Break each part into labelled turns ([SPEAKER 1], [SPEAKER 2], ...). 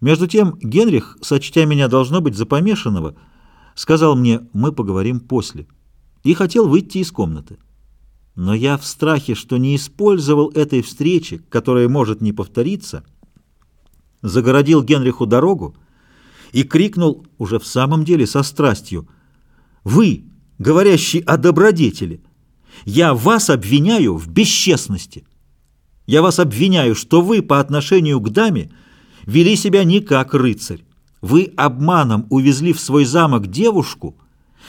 [SPEAKER 1] Между тем Генрих, сочтя меня должно быть за помешанного, сказал мне «мы поговорим после» и хотел выйти из комнаты. Но я в страхе, что не использовал этой встречи, которая может не повториться, загородил Генриху дорогу и крикнул уже в самом деле со страстью «Вы, говорящий о добродетели, я вас обвиняю в бесчестности. Я вас обвиняю, что вы по отношению к даме вели себя не как рыцарь. Вы обманом увезли в свой замок девушку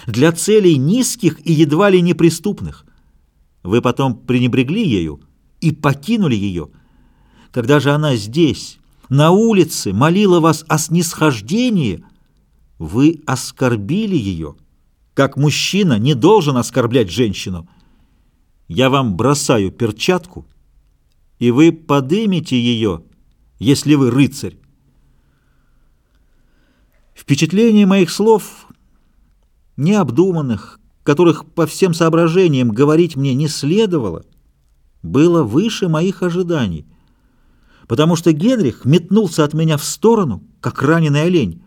[SPEAKER 1] для целей низких и едва ли неприступных. Вы потом пренебрегли ею и покинули ее. Когда же она здесь, на улице, молила вас о снисхождении, вы оскорбили ее, как мужчина не должен оскорблять женщину. Я вам бросаю перчатку, и вы подымете ее, если вы рыцарь. Впечатление моих слов, необдуманных, которых по всем соображениям говорить мне не следовало, было выше моих ожиданий, потому что Генрих метнулся от меня в сторону, как раненый олень,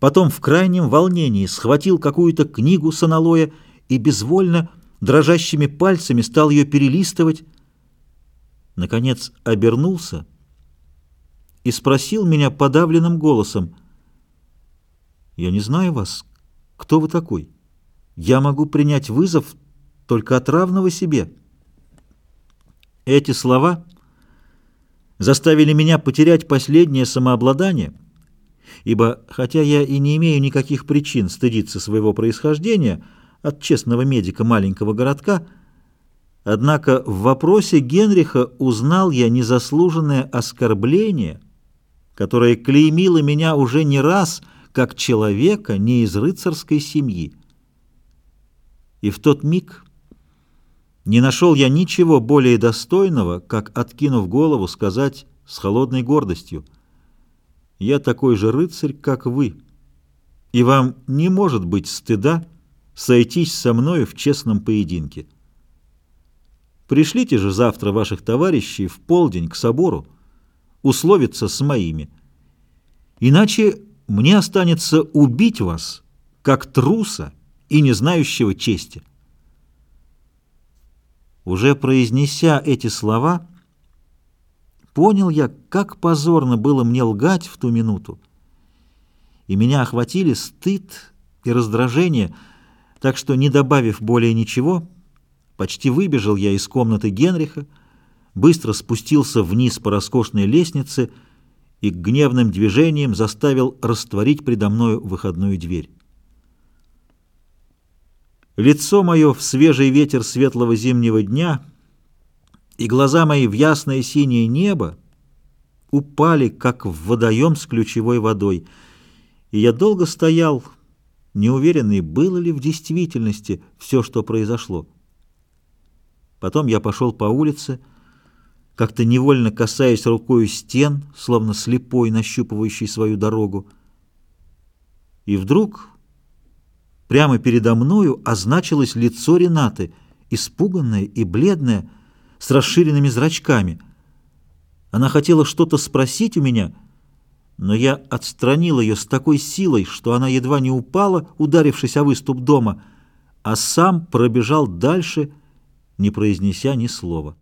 [SPEAKER 1] потом в крайнем волнении схватил какую-то книгу с аналоя и безвольно, дрожащими пальцами стал ее перелистывать, наконец обернулся и спросил меня подавленным голосом, «Я не знаю вас. Кто вы такой? Я могу принять вызов только от равного себе». Эти слова заставили меня потерять последнее самообладание, ибо, хотя я и не имею никаких причин стыдиться своего происхождения от честного медика маленького городка, однако в вопросе Генриха узнал я незаслуженное оскорбление — которая клеймила меня уже не раз как человека не из рыцарской семьи. И в тот миг не нашел я ничего более достойного, как, откинув голову, сказать с холодной гордостью, «Я такой же рыцарь, как вы, и вам не может быть стыда сойтись со мною в честном поединке. Пришлите же завтра ваших товарищей в полдень к собору, условиться с моими. Иначе мне останется убить вас, как труса и не знающего чести. Уже произнеся эти слова, понял я, как позорно было мне лгать в ту минуту, и меня охватили стыд и раздражение, так что, не добавив более ничего, почти выбежал я из комнаты Генриха, быстро спустился вниз по роскошной лестнице и гневным движением заставил растворить предо мною выходную дверь. Лицо мое в свежий ветер светлого зимнего дня и глаза мои в ясное синее небо упали, как в водоем с ключевой водой, и я долго стоял, неуверенный, было ли в действительности все, что произошло. Потом я пошел по улице, как-то невольно касаясь рукой стен, словно слепой, нащупывающий свою дорогу. И вдруг прямо передо мною означилось лицо Ренаты, испуганное и бледное, с расширенными зрачками. Она хотела что-то спросить у меня, но я отстранил ее с такой силой, что она едва не упала, ударившись о выступ дома, а сам пробежал дальше, не произнеся ни слова.